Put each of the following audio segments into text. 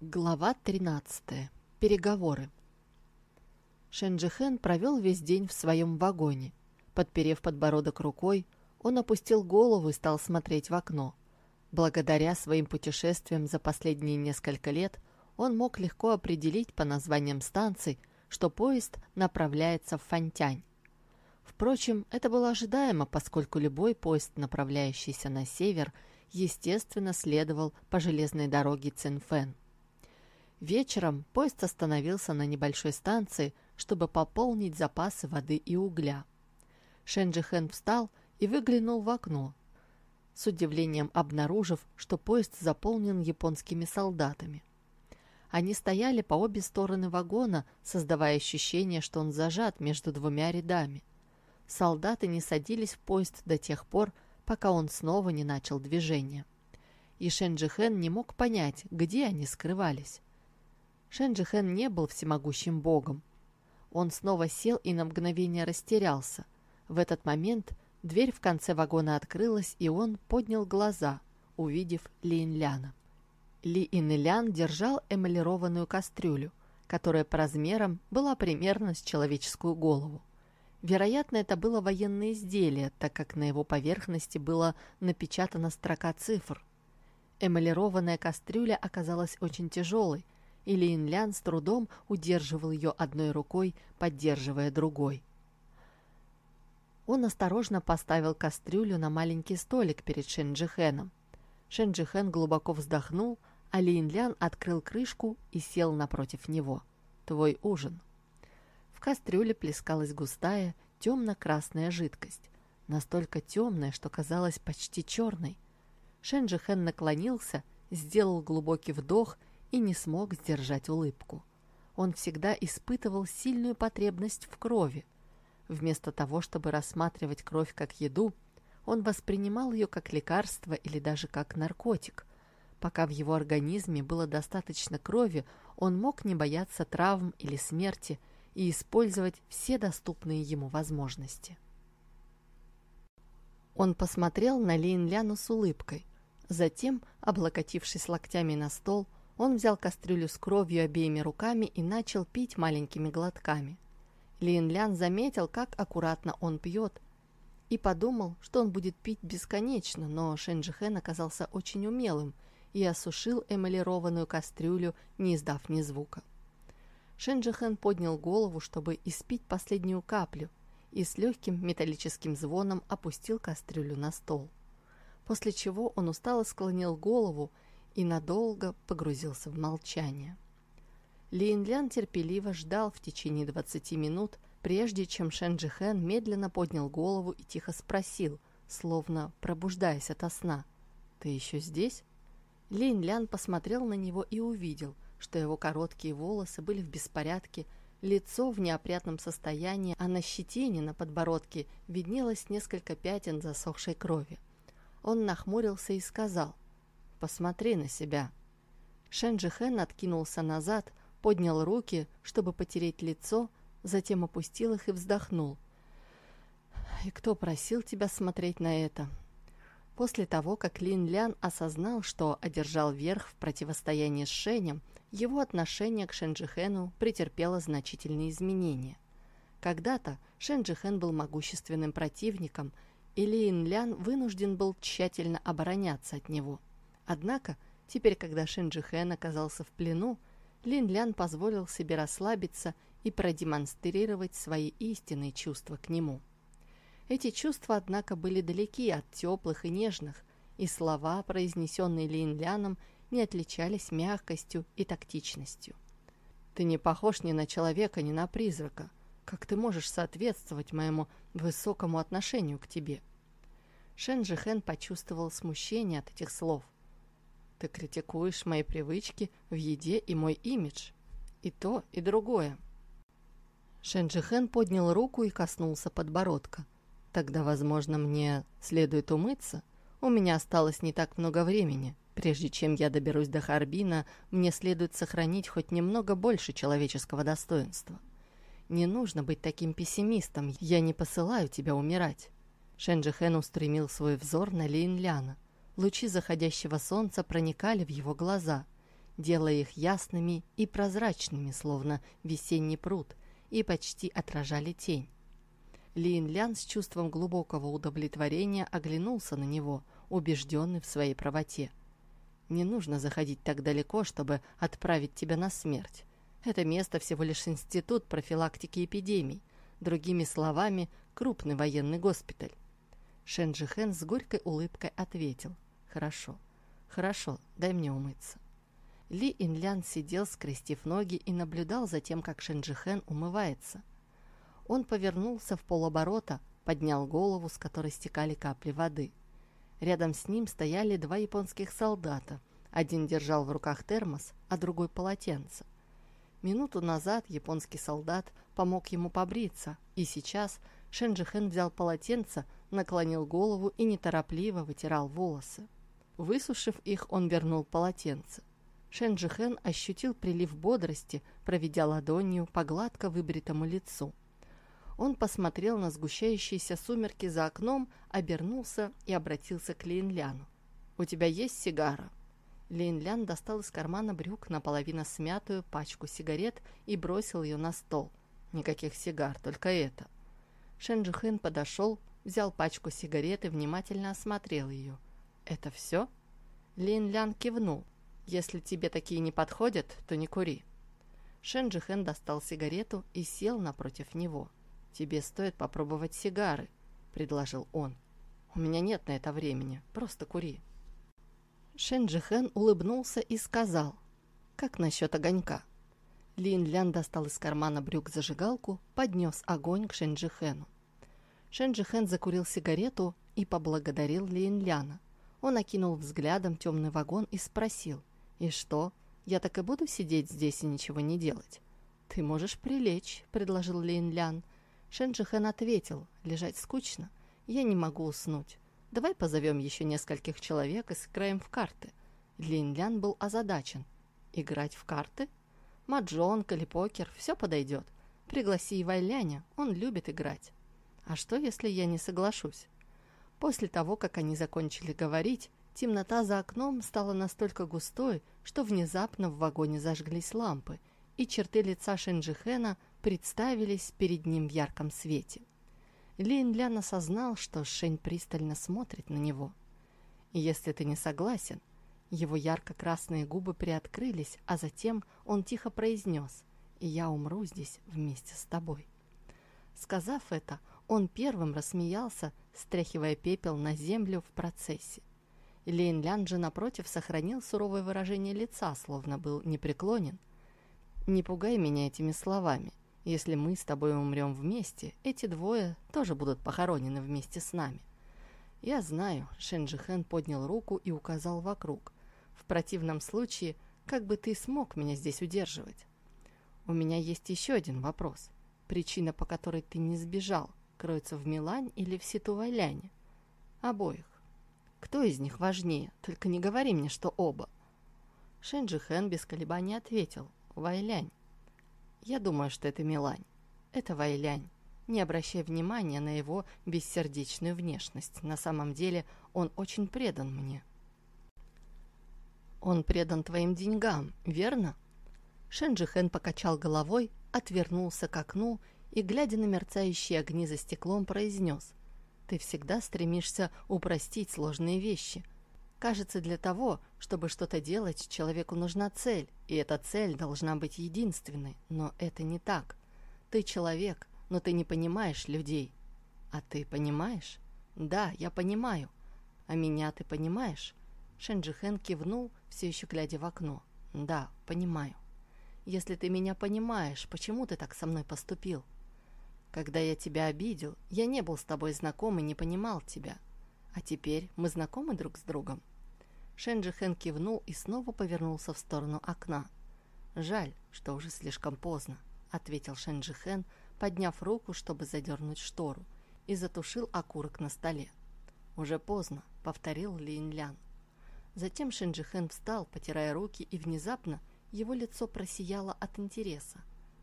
Глава 13. Переговоры. Шенджихен провел весь день в своем вагоне. Подперев подбородок рукой, он опустил голову и стал смотреть в окно. Благодаря своим путешествиям за последние несколько лет он мог легко определить по названиям станций, что поезд направляется в Фантянь. Впрочем, это было ожидаемо, поскольку любой поезд, направляющийся на север, естественно, следовал по железной дороге Цинфэн. Вечером поезд остановился на небольшой станции, чтобы пополнить запасы воды и угля. Шенджихен встал и выглянул в окно, с удивлением обнаружив, что поезд заполнен японскими солдатами. Они стояли по обе стороны вагона, создавая ощущение, что он зажат между двумя рядами. Солдаты не садились в поезд до тех пор, пока он снова не начал движение. И Шенджихен не мог понять, где они скрывались. Шенджихен не был всемогущим богом. Он снова сел и на мгновение растерялся. В этот момент дверь в конце вагона открылась, и он поднял глаза, увидев Ли Инляна. Ли Инлян держал эмалированную кастрюлю, которая по размерам была примерно с человеческую голову. Вероятно, это было военное изделие, так как на его поверхности была напечатана строка цифр. Эмалированная кастрюля оказалась очень тяжелой, и Линлян с трудом удерживал ее одной рукой, поддерживая другой. Он осторожно поставил кастрюлю на маленький столик перед Шенджихеном. Шенджихен глубоко вздохнул, а Линлян открыл крышку и сел напротив него. «Твой ужин». В кастрюле плескалась густая, темно-красная жидкость, настолько темная, что казалась почти черной. Шенджихен наклонился, сделал глубокий вдох и не смог сдержать улыбку. Он всегда испытывал сильную потребность в крови. Вместо того, чтобы рассматривать кровь как еду, он воспринимал ее как лекарство или даже как наркотик. Пока в его организме было достаточно крови, он мог не бояться травм или смерти и использовать все доступные ему возможности. Он посмотрел на Лин Ляну с улыбкой. Затем, облокотившись локтями на стол, он взял кастрюлю с кровью обеими руками и начал пить маленькими глотками. Лин Лян заметил, как аккуратно он пьет, и подумал, что он будет пить бесконечно, но Шенджихен оказался очень умелым и осушил эмалированную кастрюлю, не издав ни звука. Шенджихен поднял голову, чтобы испить последнюю каплю, и с легким металлическим звоном опустил кастрюлю на стол. После чего он устало склонил голову и надолго погрузился в молчание. Линлян терпеливо ждал в течение 20 минут, прежде чем Шенджихен медленно поднял голову и тихо спросил, словно пробуждаясь ото сна, «Ты еще здесь?» Линлян посмотрел на него и увидел, что его короткие волосы были в беспорядке, лицо в неопрятном состоянии, а на щетине на подбородке виднелось несколько пятен засохшей крови. Он нахмурился и сказал – Посмотри на себя». Шенджи откинулся назад, поднял руки, чтобы потереть лицо, затем опустил их и вздохнул. «И кто просил тебя смотреть на это?» После того, как Лин Лян осознал, что одержал верх в противостоянии с Шенем, его отношение к Шенджихену претерпело значительные изменения. Когда-то Шенджихен был могущественным противником, и Лин Лян вынужден был тщательно обороняться от него – Однако, теперь, когда Шинджи Хэн оказался в плену, Лин Лян позволил себе расслабиться и продемонстрировать свои истинные чувства к нему. Эти чувства, однако, были далеки от теплых и нежных, и слова, произнесенные Лин Ляном, не отличались мягкостью и тактичностью. «Ты не похож ни на человека, ни на призрака. Как ты можешь соответствовать моему высокому отношению к тебе?» Шен Хэн почувствовал смущение от этих слов – ты критикуешь мои привычки в еде и мой имидж. И то, и другое. Шенджихен поднял руку и коснулся подбородка. Тогда, возможно, мне следует умыться. У меня осталось не так много времени. Прежде чем я доберусь до Харбина, мне следует сохранить хоть немного больше человеческого достоинства. Не нужно быть таким пессимистом, я не посылаю тебя умирать. Шенджихен устремил свой взор на Линляна. Лучи заходящего солнца проникали в его глаза. делая их ясными и прозрачными, словно весенний пруд, и почти отражали тень. Лин Лян с чувством глубокого удовлетворения оглянулся на него, убежденный в своей правоте. «Не нужно заходить так далеко, чтобы отправить тебя на смерть. Это место всего лишь институт профилактики эпидемий, другими словами, крупный военный госпиталь». Шен Джихэн с горькой улыбкой ответил. «Хорошо, хорошо, дай мне умыться». Ли Инлян сидел, скрестив ноги, и наблюдал за тем, как Шен Джихэн умывается – он повернулся в полоборота, поднял голову, с которой стекали капли воды. Рядом с ним стояли два японских солдата. Один держал в руках термос, а другой полотенце. Минуту назад японский солдат помог ему побриться, и сейчас Шенджихен взял полотенце, наклонил голову и неторопливо вытирал волосы. Высушив их, он вернул полотенце. Шенджихен ощутил прилив бодрости, проведя ладонью по гладко выбритому лицу. Он посмотрел на сгущающиеся сумерки за окном, обернулся и обратился к Линляну. «У тебя есть сигара?» Линлян достал из кармана брюк наполовину смятую пачку сигарет и бросил ее на стол. «Никаких сигар, только это». Шенджихын подошел, взял пачку сигарет и внимательно осмотрел ее. «Это все?» Линлян кивнул. «Если тебе такие не подходят, то не кури». Шенджихен достал сигарету и сел напротив него. «Тебе стоит попробовать сигары», — предложил он. «У меня нет на это времени, просто кури». Шенджихэн улыбнулся и сказал, «Как насчет огонька?» Лин Лян достал из кармана брюк зажигалку, поднес огонь к Шенджихэну. Шенджихэн закурил сигарету и поблагодарил Лин Ляна. Он окинул взглядом темный вагон и спросил, «И что, я так и буду сидеть здесь и ничего не делать?» «Ты можешь прилечь», — предложил Лин Лян. Шенджихэн ответил, лежать скучно, я не могу уснуть. Давай позовем еще нескольких человек и сыграем в карты. Линлян был озадачен. Играть в карты? Маджонг или покер, все подойдет. Пригласи и Вайляня, он любит играть. А что, если я не соглашусь? После того, как они закончили говорить, темнота за окном стала настолько густой, что внезапно в вагоне зажглись лампы, и черты лица Шенджихена представились перед ним в ярком свете. Лин Лян осознал, что Шень пристально смотрит на него. Если ты не согласен, его ярко-красные губы приоткрылись, а затем он тихо произнес «И я умру здесь вместе с тобой». Сказав это, он первым рассмеялся, стряхивая пепел на землю в процессе. Лин Лян же, напротив, сохранил суровое выражение лица, словно был непреклонен. «Не пугай меня этими словами. Если мы с тобой умрем вместе, эти двое тоже будут похоронены вместе с нами. Я знаю, Шенджихэн поднял руку и указал вокруг. В противном случае, как бы ты смог меня здесь удерживать? У меня есть еще один вопрос. Причина, по которой ты не сбежал, кроется в Милане или в Ситувайляне? Обоих. Кто из них важнее? Только не говори мне, что оба. Шенджихэн без колебаний ответил. Вайлянь. Я думаю, что это Милань. Это Вайлянь. Не обращай внимания на его бессердечную внешность. На самом деле он очень предан мне. Он предан твоим деньгам, верно? Шенджихэн покачал головой, отвернулся к окну и, глядя на мерцающие огни за стеклом, произнес. Ты всегда стремишься упростить сложные вещи – Кажется, для того, чтобы что-то делать, человеку нужна цель, и эта цель должна быть единственной, но это не так. Ты человек, но ты не понимаешь людей. А ты понимаешь? Да, я понимаю. А меня ты понимаешь? Шенджихэн кивнул, все еще глядя в окно. Да, понимаю. Если ты меня понимаешь, почему ты так со мной поступил? Когда я тебя обидел, я не был с тобой знаком и не понимал тебя. А теперь мы знакомы друг с другом?» Шенджи Хэн кивнул и снова повернулся в сторону окна. «Жаль, что уже слишком поздно», — ответил Шенджи Хэн, подняв руку, чтобы задернуть штору, и затушил окурок на столе. «Уже поздно», — повторил Лин Лян. Затем Шенджи Хэн встал, потирая руки, и внезапно его лицо просияло от интереса.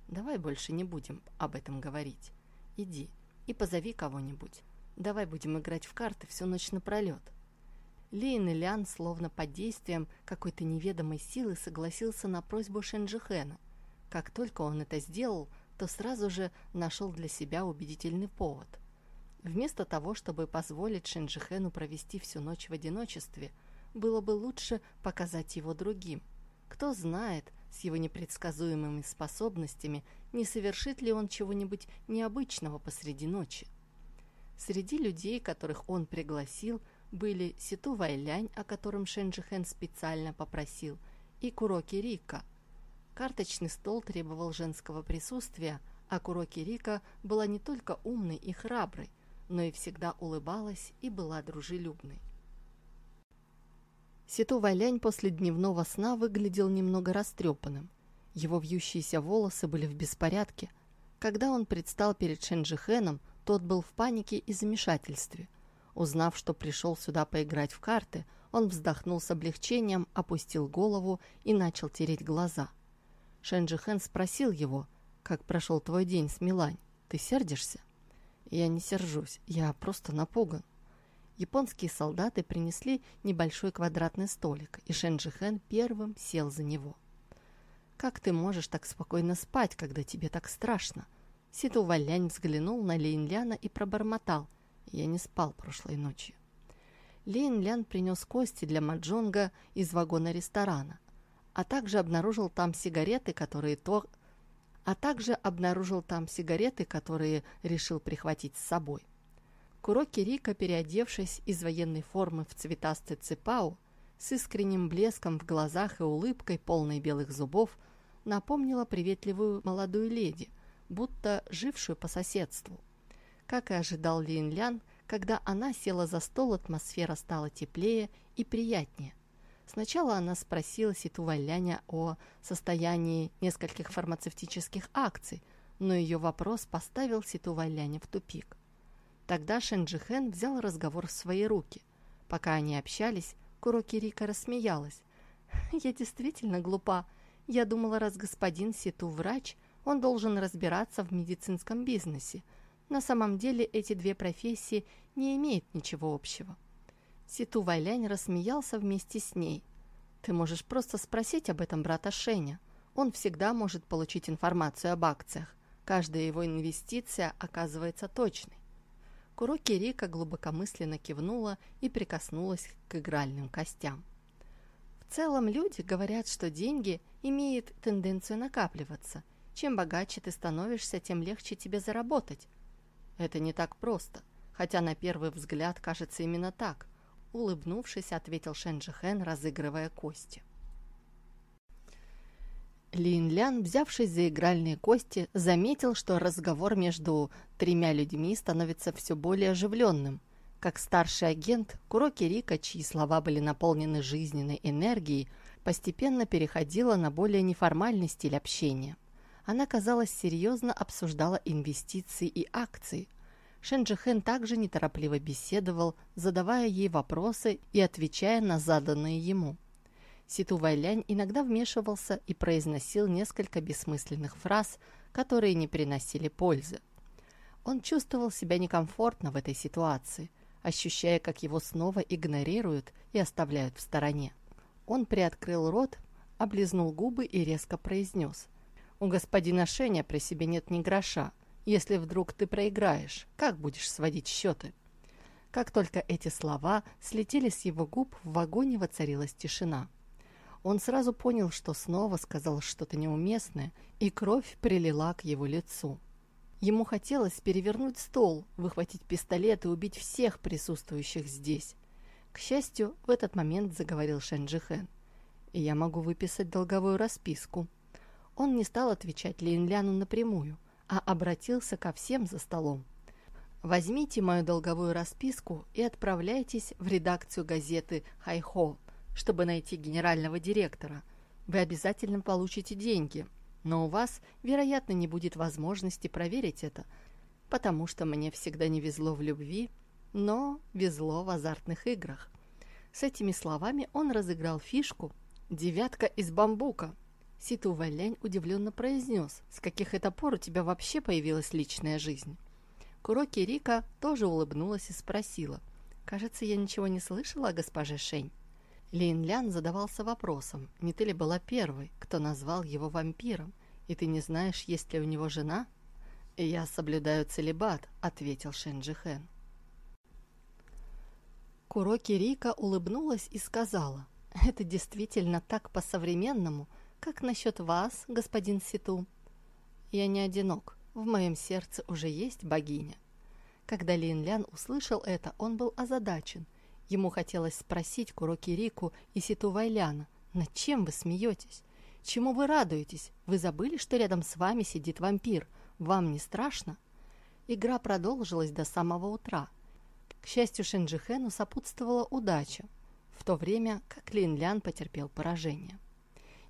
«Давай больше не будем об этом говорить. Иди и позови кого-нибудь. Давай будем играть в карты всю ночь напролет». Лейн Лян, словно под действием какой-то неведомой силы, согласился на просьбу Шенджихена. Как только он это сделал, то сразу же нашел для себя убедительный повод. Вместо того, чтобы позволить Шенджихену провести всю ночь в одиночестве, было бы лучше показать его другим. Кто знает, с его непредсказуемыми способностями, не совершит ли он чего-нибудь необычного посреди ночи. Среди людей, которых он пригласил, были Ситу Вайлянь, о котором Шенджихен специально попросил, и Куроки Рика. Карточный стол требовал женского присутствия, а Куроки Рика была не только умной и храброй, но и всегда улыбалась и была дружелюбной. Ситу Вайлянь после дневного сна выглядел немного растрепанным. Его вьющиеся волосы были в беспорядке. Когда он предстал перед Шенджихеном, тот был в панике и замешательстве. Узнав, что пришел сюда поиграть в карты, он вздохнул с облегчением, опустил голову и начал тереть глаза. Шенджихен спросил его, «Как прошел твой день с Милань? Ты сердишься?» «Я не сержусь, я просто напуган». Японские солдаты принесли небольшой квадратный столик, и Шенджихен первым сел за него. «Как ты можешь так спокойно спать, когда тебе так страшно?» Ситу Валянь взглянул на Лейнляна и пробормотал. Я не спал прошлой ночью. Лейн Лян принес кости для Маджонга из вагона ресторана, а также обнаружил там сигареты, которые то... а также обнаружил там сигареты, которые решил прихватить с собой. Куроки Рика, переодевшись из военной формы в цветастый цепау, с искренним блеском в глазах и улыбкой, полной белых зубов, напомнила приветливую молодую леди, будто жившую по соседству. Как и ожидал Лин Лян, когда она села за стол, атмосфера стала теплее и приятнее. Сначала она спросила Ситу Валяня о состоянии нескольких фармацевтических акций, но ее вопрос поставил Ситу Валяня в тупик. Тогда Шенджихен взял разговор в свои руки. Пока они общались, Куроки Рика рассмеялась. «Я действительно глупа. Я думала, раз господин Ситу врач, он должен разбираться в медицинском бизнесе, на самом деле эти две профессии не имеют ничего общего. Ситу Вайлянь рассмеялся вместе с ней. «Ты можешь просто спросить об этом брата Шеня. Он всегда может получить информацию об акциях. Каждая его инвестиция оказывается точной». Куроки Рика глубокомысленно кивнула и прикоснулась к игральным костям. В целом люди говорят, что деньги имеют тенденцию накапливаться. Чем богаче ты становишься, тем легче тебе заработать. Это не так просто, хотя на первый взгляд кажется именно так. Улыбнувшись, ответил Шенджихен, разыгрывая кости. Лин Лян, взявшись за игральные кости, заметил, что разговор между тремя людьми становится все более оживленным. Как старший агент, Куроки Рика, чьи слова были наполнены жизненной энергией, постепенно переходила на более неформальный стиль общения она, казалось, серьезно обсуждала инвестиции и акции. Шенджихен также неторопливо беседовал, задавая ей вопросы и отвечая на заданные ему. Ситу Вайлянь иногда вмешивался и произносил несколько бессмысленных фраз, которые не приносили пользы. Он чувствовал себя некомфортно в этой ситуации, ощущая, как его снова игнорируют и оставляют в стороне. Он приоткрыл рот, облизнул губы и резко произнес у господина Шеня при себе нет ни гроша. Если вдруг ты проиграешь, как будешь сводить счеты?» Как только эти слова слетели с его губ, в вагоне воцарилась тишина. Он сразу понял, что снова сказал что-то неуместное, и кровь прилила к его лицу. Ему хотелось перевернуть стол, выхватить пистолет и убить всех присутствующих здесь. К счастью, в этот момент заговорил Шенджихен. «И я могу выписать долговую расписку», он не стал отвечать Линляну напрямую, а обратился ко всем за столом. «Возьмите мою долговую расписку и отправляйтесь в редакцию газеты «Хайхо», чтобы найти генерального директора. Вы обязательно получите деньги, но у вас, вероятно, не будет возможности проверить это, потому что мне всегда не везло в любви, но везло в азартных играх». С этими словами он разыграл фишку «Девятка из бамбука», Ситу Валянь удивленно произнес, с каких это пор у тебя вообще появилась личная жизнь. Куроки Рика тоже улыбнулась и спросила, Кажется, я ничего не слышала о госпоже Шень. Лин Лян задавался вопросом, не ты ли была первой, кто назвал его вампиром, и ты не знаешь, есть ли у него жена? «Я соблюдаю целебат», — ответил Шенджихен. Куроки Рика улыбнулась и сказала, «Это действительно так по-современному, как насчет вас, господин Ситу?» «Я не одинок, в моем сердце уже есть богиня». Когда Лин Лян услышал это, он был озадачен. Ему хотелось спросить Куроки Рику и Ситу Вайляна, «Над чем вы смеетесь? Чему вы радуетесь? Вы забыли, что рядом с вами сидит вампир? Вам не страшно?» Игра продолжилась до самого утра. К счастью, Шинджихену сопутствовала удача, в то время как Лин Лян потерпел поражение.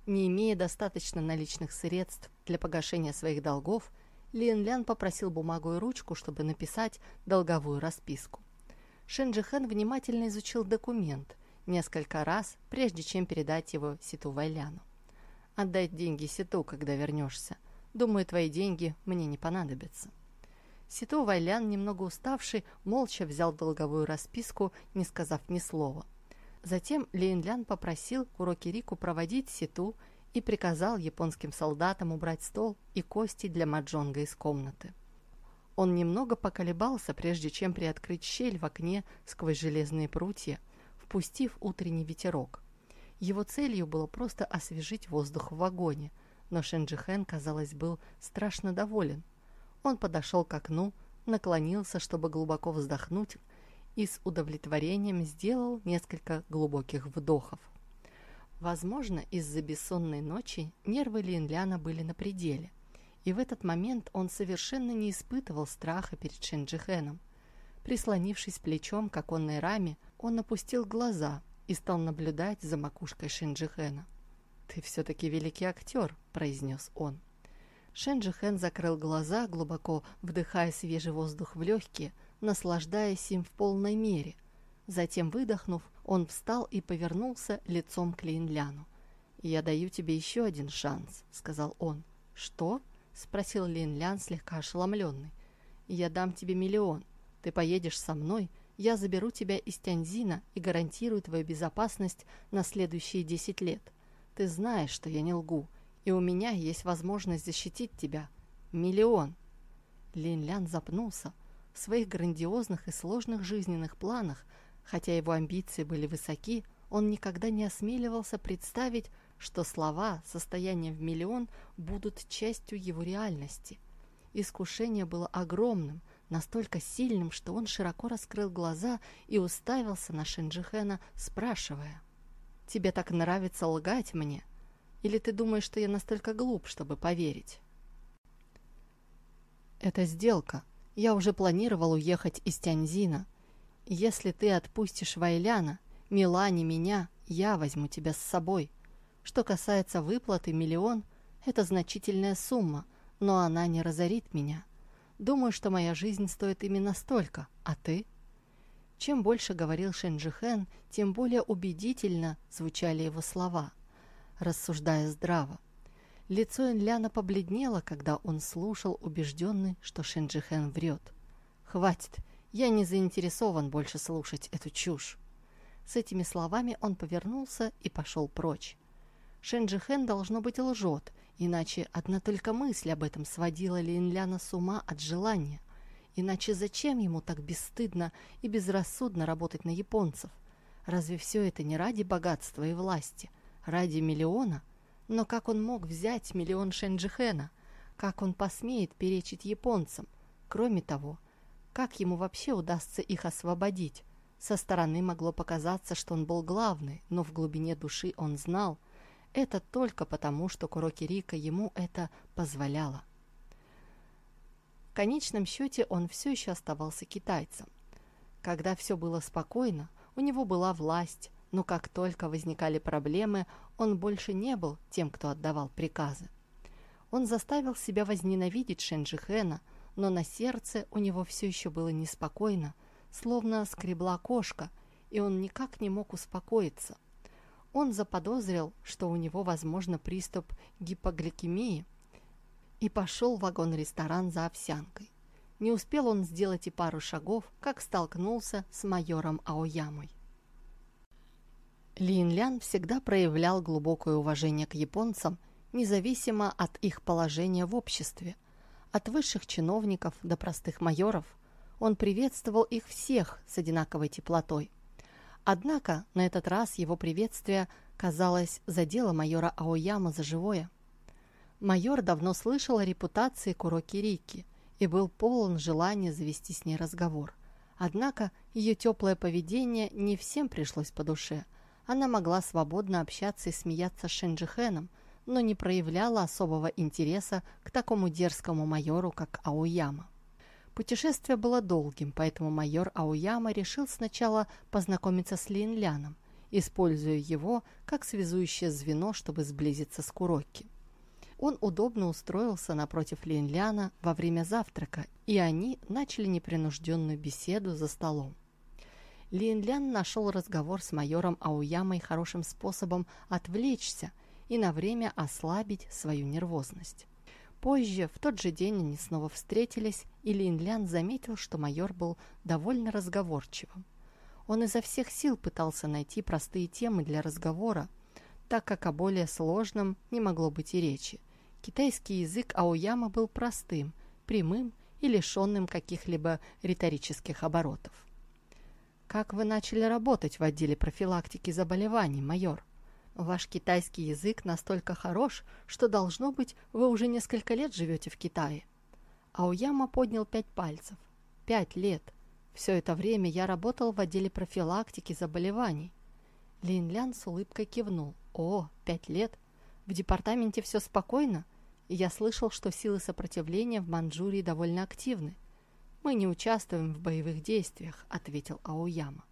Не имея достаточно наличных средств для погашения своих долгов, Лин Лян попросил бумагу и ручку, чтобы написать долговую расписку. Шинджихен внимательно изучил документ несколько раз, прежде чем передать его Ситу Вайляну. «Отдай деньги Ситу, когда вернешься. Думаю, твои деньги мне не понадобятся». Сито Вайлян, немного уставший, молча взял долговую расписку, не сказав ни слова. Затем Лейнлян попросил Курокирику проводить Ситу и приказал японским солдатам убрать стол и кости для маджонга из комнаты. Он немного поколебался, прежде чем приоткрыть щель в окне сквозь железные прутья, впустив утренний ветерок. Его целью было просто освежить воздух в вагоне, но Шенджихен, казалось, был страшно доволен – он подошел к окну, наклонился, чтобы глубоко вздохнуть, и с удовлетворением сделал несколько глубоких вдохов. Возможно, из-за бессонной ночи нервы Линляна были на пределе, и в этот момент он совершенно не испытывал страха перед Шенджихеном. Прислонившись плечом к оконной раме, он опустил глаза и стал наблюдать за макушкой Шенджихена. «Ты все-таки великий актер», — произнес он. Шенджи Хэн закрыл глаза, глубоко вдыхая свежий воздух в легкие, наслаждаясь им в полной мере. Затем, выдохнув, он встал и повернулся лицом к Линляну. «Я даю тебе еще один шанс», — сказал он. «Что?» — спросил Линлян, слегка ошеломленный. «Я дам тебе миллион. Ты поедешь со мной, я заберу тебя из Тяньзина и гарантирую твою безопасность на следующие десять лет. Ты знаешь, что я не лгу, и у меня есть возможность защитить тебя. Миллион!» Лин Лян запнулся. В своих грандиозных и сложных жизненных планах, хотя его амбиции были высоки, он никогда не осмеливался представить, что слова «состояние в миллион» будут частью его реальности. Искушение было огромным, настолько сильным, что он широко раскрыл глаза и уставился на Шинджихена, спрашивая, «Тебе так нравится лгать мне?» Или ты думаешь, что я настолько глуп, чтобы поверить? Это сделка. Я уже планировал уехать из Тяньзина. Если ты отпустишь Вайляна, Милани, меня, я возьму тебя с собой. Что касается выплаты миллион, это значительная сумма, но она не разорит меня. Думаю, что моя жизнь стоит именно столько, а ты? Чем больше говорил Шенджихен, тем более убедительно звучали его слова – рассуждая здраво. Лицо Инляна побледнело, когда он слушал, убежденный, что Шинджихен врет. «Хватит, я не заинтересован больше слушать эту чушь». С этими словами он повернулся и пошел прочь. Шенджихен, должно быть, лжет, иначе одна только мысль об этом сводила Линляна с ума от желания. Иначе зачем ему так бесстыдно и безрассудно работать на японцев? Разве все это не ради богатства и власти? ради миллиона? Но как он мог взять миллион Шенджихена? Как он посмеет перечить японцам? Кроме того, как ему вообще удастся их освободить? Со стороны могло показаться, что он был главный, но в глубине души он знал, это только потому, что Куроки Рика ему это позволяло. В конечном счете он все еще оставался китайцем. Когда все было спокойно, у него была власть, но как только возникали проблемы, он больше не был тем, кто отдавал приказы. Он заставил себя возненавидеть Шенджихена, но на сердце у него все еще было неспокойно, словно скребла кошка, и он никак не мог успокоиться. Он заподозрил, что у него, возможно, приступ гипогликемии, и пошел в вагон-ресторан за овсянкой. Не успел он сделать и пару шагов, как столкнулся с майором Аоямой. Лин Лян всегда проявлял глубокое уважение к японцам, независимо от их положения в обществе. От высших чиновников до простых майоров он приветствовал их всех с одинаковой теплотой. Однако на этот раз его приветствие, казалось, задело майора Аояма за живое. Майор давно слышал о репутации Куроки Рики и был полон желания завести с ней разговор. Однако ее теплое поведение не всем пришлось по душе – она могла свободно общаться и смеяться с Шенджихеном, но не проявляла особого интереса к такому дерзкому майору, как Ауяма. Путешествие было долгим, поэтому майор Ауяма решил сначала познакомиться с Линляном, используя его как связующее звено, чтобы сблизиться с Куроки. Он удобно устроился напротив Линляна во время завтрака, и они начали непринужденную беседу за столом. Лин Лян нашел разговор с майором Ауямой хорошим способом отвлечься и на время ослабить свою нервозность. Позже, в тот же день, они снова встретились, и Лин Лян заметил, что майор был довольно разговорчивым. Он изо всех сил пытался найти простые темы для разговора, так как о более сложном не могло быть и речи. Китайский язык Ауяма был простым, прямым и лишенным каких-либо риторических оборотов. Как вы начали работать в отделе профилактики заболеваний, майор? Ваш китайский язык настолько хорош, что, должно быть, вы уже несколько лет живете в Китае. Ауяма поднял пять пальцев. Пять лет. Все это время я работал в отделе профилактики заболеваний. Лин Лян с улыбкой кивнул. О, пять лет. В департаменте все спокойно? Я слышал, что силы сопротивления в Манчжурии довольно активны. «Мы не участвуем в боевых действиях», — ответил Ауяма.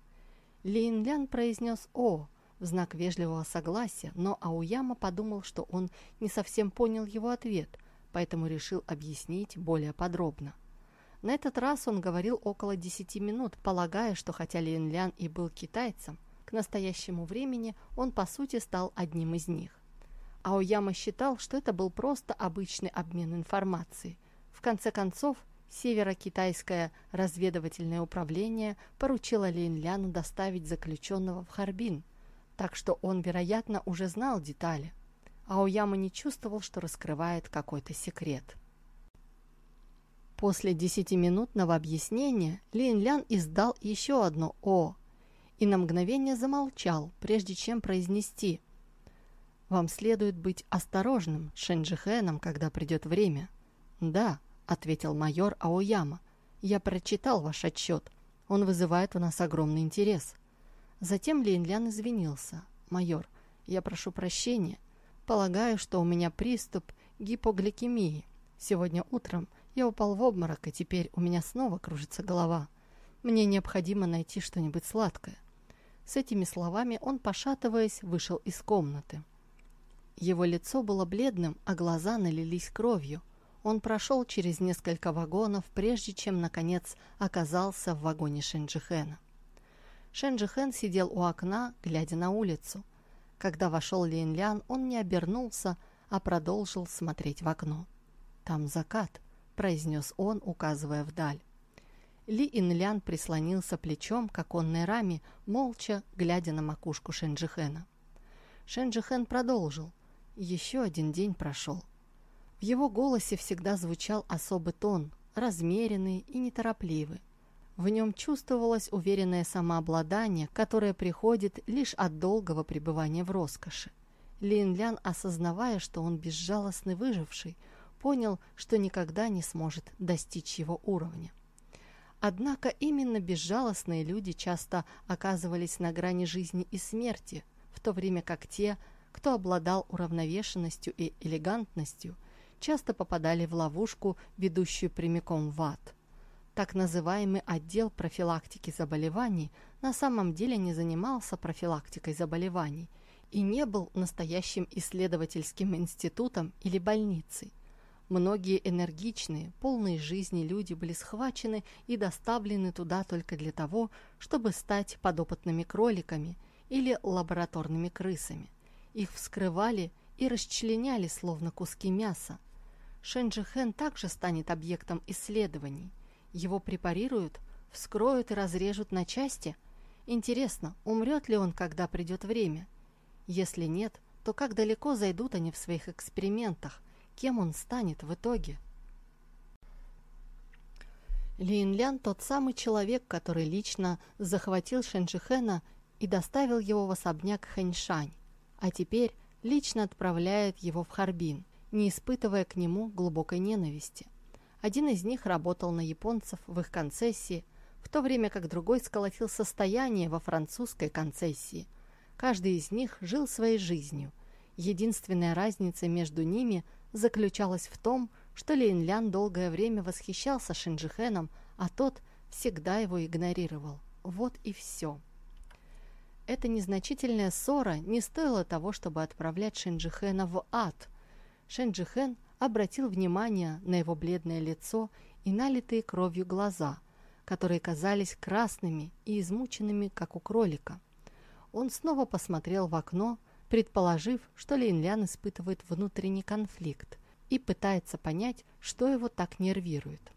Лин Лян произнес «О» в знак вежливого согласия, но Ауяма подумал, что он не совсем понял его ответ, поэтому решил объяснить более подробно. На этот раз он говорил около десяти минут, полагая, что хотя Лин Лян и был китайцем, к настоящему времени он по сути стал одним из них. Аояма считал, что это был просто обычный обмен информацией. В конце концов, Северо-Китайское разведывательное управление поручило Линляну доставить заключенного в Харбин, так что он, вероятно, уже знал детали. А Ояма не чувствовал, что раскрывает какой-то секрет. После десятиминутного объяснения Лин Лян издал еще одно «О» и на мгновение замолчал, прежде чем произнести «Вам следует быть осторожным с Шенджихеном, когда придет время». «Да», — ответил майор Аояма. «Я прочитал ваш отчет. Он вызывает у нас огромный интерес». Затем Линлян извинился. «Майор, я прошу прощения. Полагаю, что у меня приступ гипогликемии. Сегодня утром я упал в обморок, и теперь у меня снова кружится голова. Мне необходимо найти что-нибудь сладкое». С этими словами он, пошатываясь, вышел из комнаты. Его лицо было бледным, а глаза налились кровью – он прошел через несколько вагонов, прежде чем, наконец, оказался в вагоне Шенджихена. Шенджихен сидел у окна, глядя на улицу. Когда вошел Линлян, он не обернулся, а продолжил смотреть в окно. «Там закат», — произнес он, указывая вдаль. Ли Инлян прислонился плечом к оконной раме, молча глядя на макушку Шенджихена. Шенджихен продолжил. Еще один день прошел. В его голосе всегда звучал особый тон, размеренный и неторопливый. В нем чувствовалось уверенное самообладание, которое приходит лишь от долгого пребывания в роскоши. Лин Лян, осознавая, что он безжалостный выживший, понял, что никогда не сможет достичь его уровня. Однако именно безжалостные люди часто оказывались на грани жизни и смерти, в то время как те, кто обладал уравновешенностью и элегантностью, часто попадали в ловушку, ведущую прямиком в ад. Так называемый отдел профилактики заболеваний на самом деле не занимался профилактикой заболеваний и не был настоящим исследовательским институтом или больницей. Многие энергичные, полные жизни люди были схвачены и доставлены туда только для того, чтобы стать подопытными кроликами или лабораторными крысами. Их вскрывали и расчленяли, словно куски мяса, Шенджихен также станет объектом исследований. Его препарируют, вскроют и разрежут на части? Интересно, умрет ли он, когда придет время? Если нет, то как далеко зайдут они в своих экспериментах? Кем он станет в итоге? Линлян тот самый человек, который лично захватил Шэньчжихэна и доставил его в особняк Хэньшань, а теперь лично отправляет его в Харбин, не испытывая к нему глубокой ненависти. Один из них работал на японцев в их концессии, в то время как другой сколотил состояние во французской концессии. Каждый из них жил своей жизнью. Единственная разница между ними заключалась в том, что Линлян долгое время восхищался Шинджихеном, а тот всегда его игнорировал. Вот и все. Эта незначительная ссора не стоила того, чтобы отправлять Шинджихена в ад. Шинджихен обратил внимание на его бледное лицо и налитые кровью глаза, которые казались красными и измученными, как у кролика. Он снова посмотрел в окно, предположив, что Линлян испытывает внутренний конфликт и пытается понять, что его так нервирует.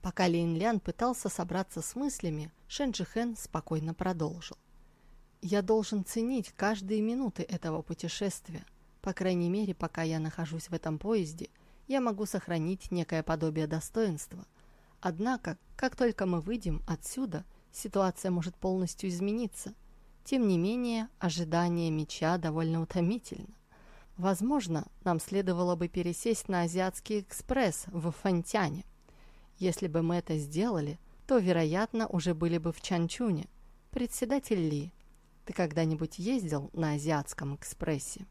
Пока Линлян пытался собраться с мыслями, Шенджихен спокойно продолжил. «Я должен ценить каждые минуты этого путешествия. По крайней мере, пока я нахожусь в этом поезде, я могу сохранить некое подобие достоинства. Однако, как только мы выйдем отсюда, ситуация может полностью измениться. Тем не менее, ожидание меча довольно утомительно. Возможно, нам следовало бы пересесть на Азиатский экспресс в Фантяне. Если бы мы это сделали, то, вероятно, уже были бы в Чанчуне. Председатель Ли, ты когда-нибудь ездил на Азиатском экспрессе?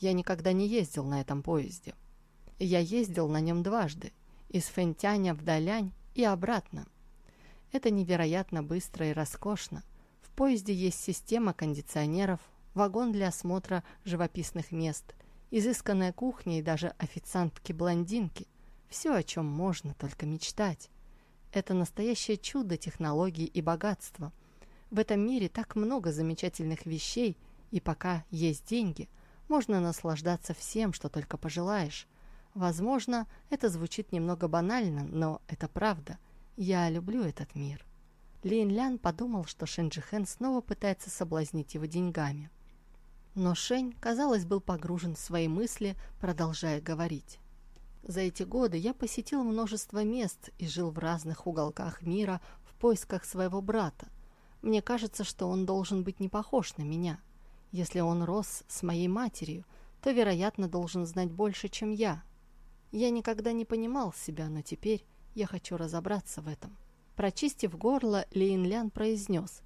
Я никогда не ездил на этом поезде. Я ездил на нем дважды, из Фэнтяня в Далянь и обратно. Это невероятно быстро и роскошно. В поезде есть система кондиционеров, вагон для осмотра живописных мест, изысканная кухня и даже официантки-блондинки. Все, о чем можно только мечтать. Это настоящее чудо технологий и богатства. В этом мире так много замечательных вещей, и пока есть деньги – можно наслаждаться всем, что только пожелаешь. Возможно, это звучит немного банально, но это правда. Я люблю этот мир. Лин Лян подумал, что Шэнь Джихэн снова пытается соблазнить его деньгами. Но Шэнь, казалось, был погружен в свои мысли, продолжая говорить. За эти годы я посетил множество мест и жил в разных уголках мира в поисках своего брата. Мне кажется, что он должен быть не похож на меня – если он рос с моей матерью, то, вероятно, должен знать больше, чем я. Я никогда не понимал себя, но теперь я хочу разобраться в этом. Прочистив горло, Лейнлян произнес,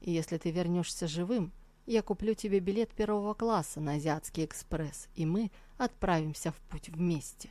«И если ты вернешься живым, я куплю тебе билет первого класса на Азиатский экспресс, и мы отправимся в путь вместе».